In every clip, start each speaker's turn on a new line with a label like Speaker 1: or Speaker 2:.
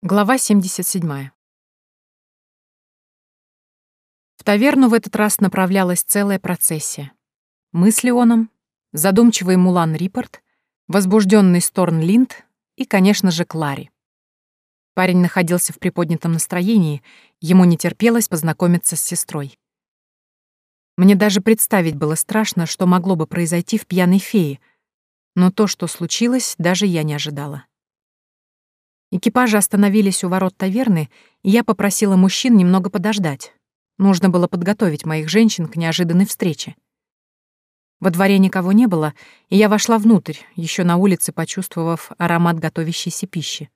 Speaker 1: Глава 77. В таверну в этот раз направлялась целая процессия. Мы с Леоном, задумчивый Мулан Рипорт, возбужденный Сторн Линд и, конечно же, Клари. Парень находился в приподнятом настроении, ему не терпелось познакомиться с сестрой. Мне даже представить было страшно, что могло бы произойти в пьяной фее, но то, что случилось, даже я не ожидала. Экипажи остановились у ворот таверны, и я попросила мужчин немного подождать. Нужно было подготовить моих женщин к неожиданной встрече. Во дворе никого не было, и я вошла внутрь, еще на улице почувствовав аромат готовящейся пищи.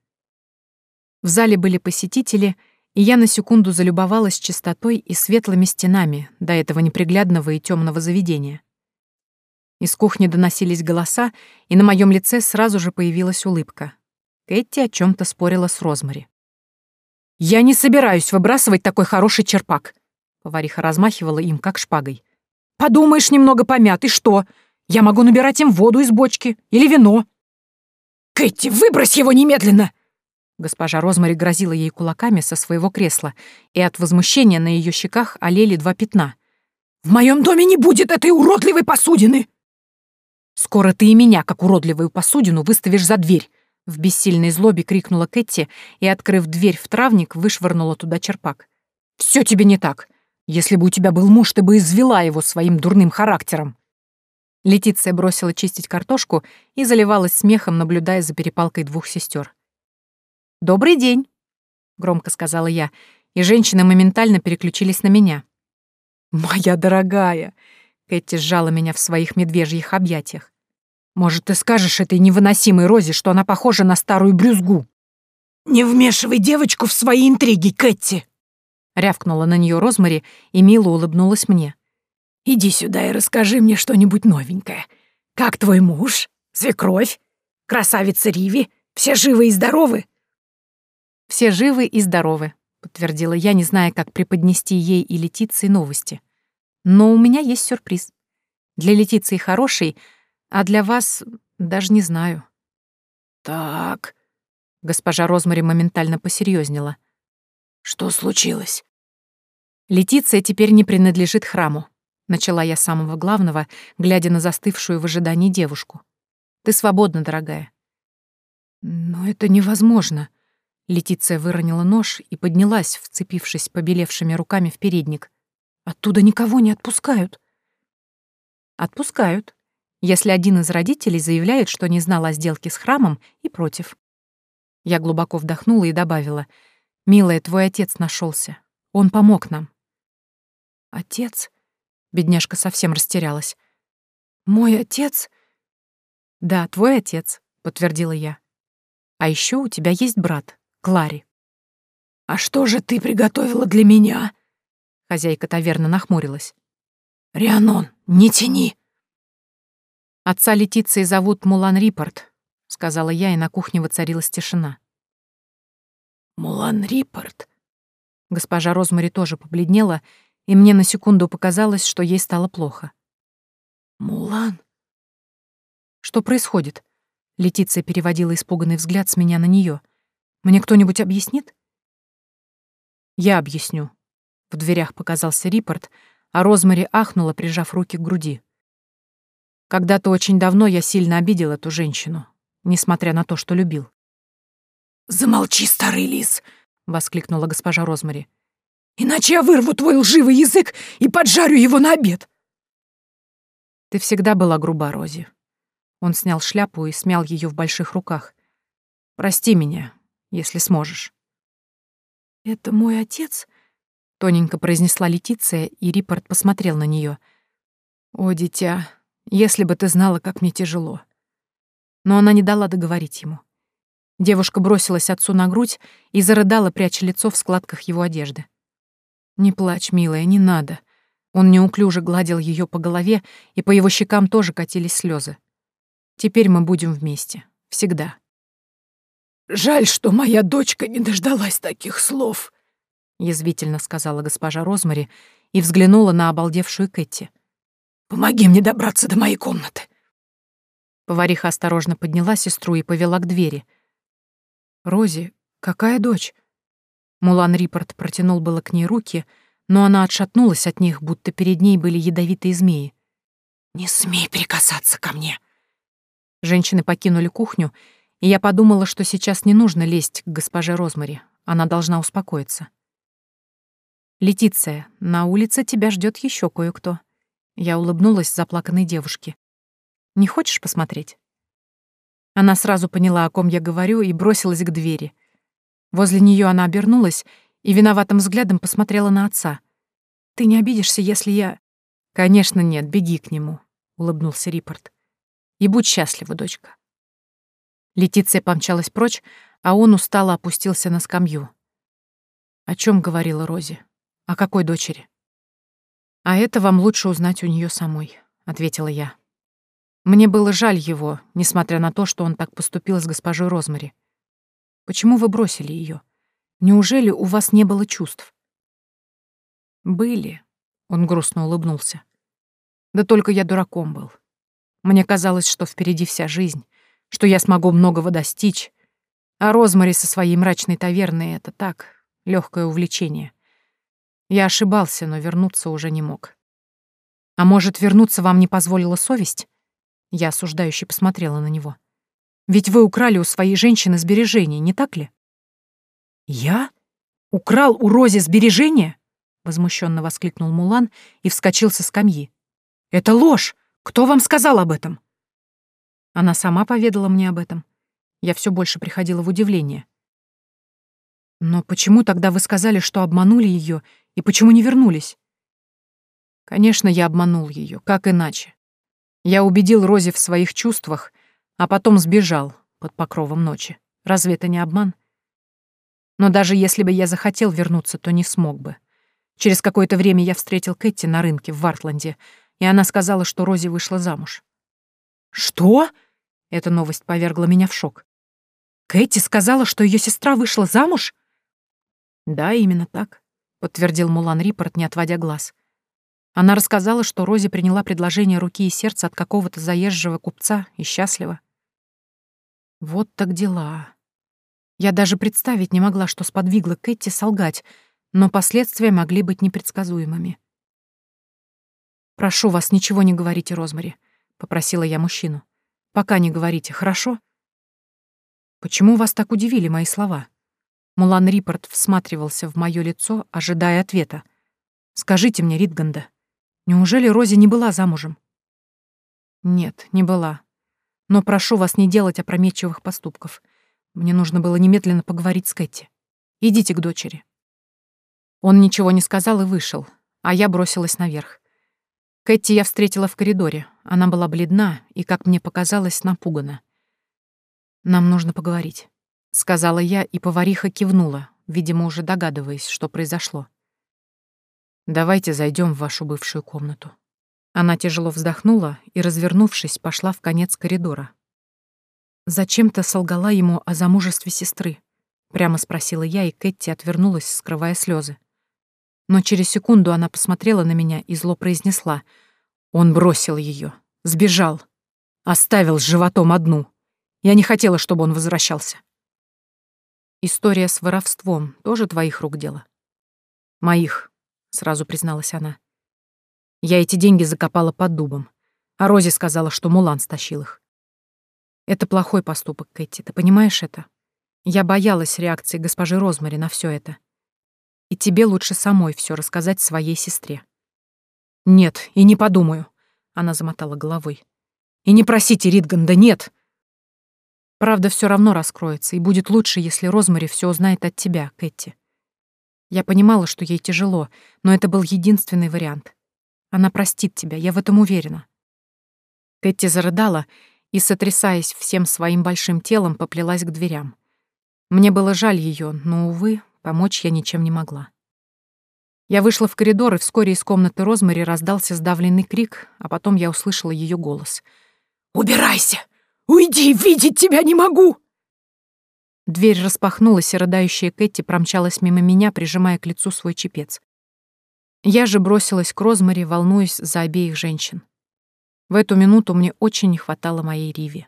Speaker 1: В зале были посетители, и я на секунду залюбовалась чистотой и светлыми стенами до этого неприглядного и темного заведения. Из кухни доносились голоса, и на моем лице сразу же появилась улыбка. Кэти о чем то спорила с Розмари. «Я не собираюсь выбрасывать такой хороший черпак», — повариха размахивала им, как шпагой. «Подумаешь, немного помят, и что? Я могу набирать им воду из бочки или вино». «Кэти, выбрось его немедленно!» Госпожа Розмари грозила ей кулаками со своего кресла, и от возмущения на ее щеках олели два пятна. «В моем доме не будет этой уродливой посудины!» «Скоро ты и меня, как уродливую посудину, выставишь за дверь», в бессильной злобе крикнула Кэти и, открыв дверь в травник, вышвырнула туда черпак. «Все тебе не так. Если бы у тебя был муж, ты бы извела его своим дурным характером». Летиция бросила чистить картошку и заливалась смехом, наблюдая за перепалкой двух сестер. «Добрый день», — громко сказала я, и женщины моментально переключились на меня. «Моя дорогая!» — Кэти сжала меня в своих медвежьих объятиях. Может, ты скажешь этой невыносимой Розе, что она похожа на старую брюзгу?»
Speaker 2: «Не вмешивай девочку в свои интриги, Кэти!»
Speaker 1: Рявкнула на нее Розмари и мило улыбнулась мне.
Speaker 2: «Иди сюда и расскажи мне что-нибудь новенькое. Как твой муж? Свекровь? Красавица Риви? Все живы и здоровы?»
Speaker 1: «Все живы и здоровы», — подтвердила я, не зная, как преподнести ей и Летиции новости. «Но у меня есть сюрприз. Для Летиции хороший — а для вас даже не знаю.
Speaker 2: Так.
Speaker 1: Госпожа Розмари моментально посерьезнела.
Speaker 2: Что случилось?
Speaker 1: Летиция теперь не принадлежит храму. Начала я с самого главного, глядя на застывшую в ожидании девушку. Ты свободна, дорогая. Но это невозможно. Летиция выронила нож и поднялась, вцепившись побелевшими руками в передник. Оттуда никого не отпускают. Отпускают, если один из родителей заявляет, что не знал о сделке с храмом и против. Я глубоко вдохнула и добавила, «Милая, твой отец нашелся. Он помог нам». «Отец?» Бедняжка совсем растерялась. «Мой отец?» «Да, твой отец», — подтвердила я. «А еще у тебя есть брат, Клари».
Speaker 2: «А что же ты приготовила для меня?»
Speaker 1: Хозяйка таверны нахмурилась.
Speaker 2: «Рианон, не тяни!»
Speaker 1: «Отца Летиции зовут Мулан Рипорт», — сказала я, и на кухне воцарилась тишина.
Speaker 2: «Мулан Рипорт?»
Speaker 1: Госпожа Розмари тоже побледнела, и мне на секунду показалось, что ей стало плохо.
Speaker 2: «Мулан?»
Speaker 1: «Что происходит?» Летиция переводила испуганный взгляд с меня на нее. «Мне кто-нибудь объяснит?» «Я объясню». В дверях показался Рипорт, а Розмари ахнула, прижав руки к груди. Когда-то очень давно я сильно обидел эту женщину, несмотря на то, что любил.
Speaker 2: «Замолчи, старый лис!» — воскликнула госпожа Розмари. «Иначе я вырву твой лживый язык и поджарю его на обед!»
Speaker 1: «Ты всегда была груба, Рози». Он снял шляпу и смял ее в больших руках. «Прости меня, если сможешь».
Speaker 2: «Это мой отец?»
Speaker 1: — тоненько произнесла Летиция, и Рипорт посмотрел на нее. «О, дитя, если бы ты знала, как мне тяжело. Но она не дала договорить ему. Девушка бросилась отцу на грудь и зарыдала, пряча лицо в складках его одежды. «Не плачь, милая, не надо». Он неуклюже гладил ее по голове, и по его щекам тоже катились слезы. «Теперь мы будем вместе. Всегда».
Speaker 2: «Жаль, что моя дочка не дождалась таких слов», — язвительно сказала госпожа Розмари и взглянула на обалдевшую Кэти. Помоги мне добраться до моей комнаты.
Speaker 1: Повариха осторожно подняла сестру и повела к двери. «Рози, «Какая дочь?» Мулан Рипорт протянул было к ней руки, но она отшатнулась от них, будто перед ней были ядовитые змеи.
Speaker 2: «Не смей прикасаться ко мне!»
Speaker 1: Женщины покинули кухню, и я подумала, что сейчас не нужно лезть к госпоже Розмари. Она должна успокоиться. «Летиция, на улице тебя ждет еще кое-кто». Я улыбнулась заплаканной девушке. «Не хочешь посмотреть?» Она сразу поняла, о ком я говорю, и бросилась к двери. Возле нее она обернулась и виноватым взглядом посмотрела на отца. «Ты не обидишься, если я...» «Конечно нет, беги к нему», — улыбнулся Рипорт. «И будь счастлива, дочка». Летиция помчалась прочь, а он устало опустился на скамью. О чем говорила Рози? О какой дочери? А это вам лучше узнать у нее самой, ответила я. Мне было жаль его, несмотря на то, что он так поступил с госпожой Розмари. Почему вы бросили ее? Неужели у вас не было чувств? Были, он грустно улыбнулся. Да только я дураком был. Мне казалось, что впереди вся жизнь, что я смогу многого достичь, а Розмари со своей мрачной таверной — это так, легкое увлечение. Я ошибался, но вернуться уже не мог. А может, вернуться вам не позволила совесть? Я осуждающе посмотрела на него. «Ведь вы украли у своей женщины сбережения, не так ли?» «Я? Украл у Рози сбережения?» — возмущенно воскликнул Мулан и вскочил со скамьи. «Это ложь! Кто вам сказал об этом?» Она сама поведала мне об этом. Я все больше приходила в удивление. «Но почему тогда вы сказали, что обманули ее, и почему не вернулись?» «Конечно, я обманул ее, как иначе. Я убедил Рози в своих чувствах, а потом сбежал под покровом ночи. Разве это не обман? Но даже если бы я захотел вернуться, то не смог бы. Через какое-то время я встретил Кэти на рынке в Вартланде, и она сказала, что Рози вышла замуж. «Что?» — эта новость повергла меня в шок. «Кэти сказала, что ее сестра вышла замуж?» «Да, именно так», — подтвердил Мулан Рипорт, не отводя глаз. Она рассказала, что Рози приняла предложение руки и сердца от какого-то заезжего купца и счастлива. Вот так дела. Я даже представить не могла, что сподвигло Кэти солгать, но последствия могли быть непредсказуемыми. «Прошу вас, ничего не говорите, Розмари», — попросила я мужчину. «Пока не говорите, хорошо?» «Почему вас так удивили мои слова?» Мулан Рипорт всматривался в мое лицо, ожидая ответа. «Скажите мне, Ритганда, Неужели Рози не была замужем? Нет, не была. Но прошу вас не делать опрометчивых поступков. Мне нужно было немедленно поговорить с Кэти. Идите к дочери. Он ничего не сказал и вышел, а я бросилась наверх. Кэти я встретила в коридоре. Она была бледна и, как мне показалось, напугана. «Нам нужно поговорить», — сказала я, и повариха кивнула, видимо, уже догадываясь, что произошло. Давайте зайдем в вашу бывшую комнату». Она тяжело вздохнула и, развернувшись, пошла в конец коридора. «Зачем-то солгала ему о замужестве сестры?» — прямо спросила я, и Кэти отвернулась, скрывая слезы. Но через секунду она посмотрела на меня и зло произнесла. «Он бросил ее, сбежал, оставил с животом одну. Я не хотела, чтобы он возвращался». «История с воровством тоже твоих рук дело?» «Моих», сразу призналась она. Я эти деньги закопала под дубом, а Рози сказала, что Мулан стащил их. Это плохой поступок, Кэти, ты понимаешь это? Я боялась реакции госпожи Розмари на все это. И тебе лучше самой все рассказать своей сестре. Нет, и не подумаю, она замотала головой. И не просите Ридганда, нет. Правда все равно раскроется, и будет лучше, если Розмари все узнает от тебя, Кэти. Я понимала, что ей тяжело, но это был единственный вариант. Она простит тебя, я в этом уверена. Кэти зарыдала и, сотрясаясь всем своим большим телом, поплелась к дверям. Мне было жаль ее, но, увы, помочь я ничем не могла. Я вышла в коридор, и вскоре из комнаты Розмари раздался сдавленный крик, а потом я услышала ее голос.
Speaker 2: «Убирайся! Уйди, видеть тебя не могу!»
Speaker 1: Дверь распахнулась, и рыдающая Кэти промчалась мимо меня, прижимая к лицу свой чепец. Я же бросилась к Розмари, волнуясь за обеих женщин. В эту минуту мне очень не хватало моей Риви.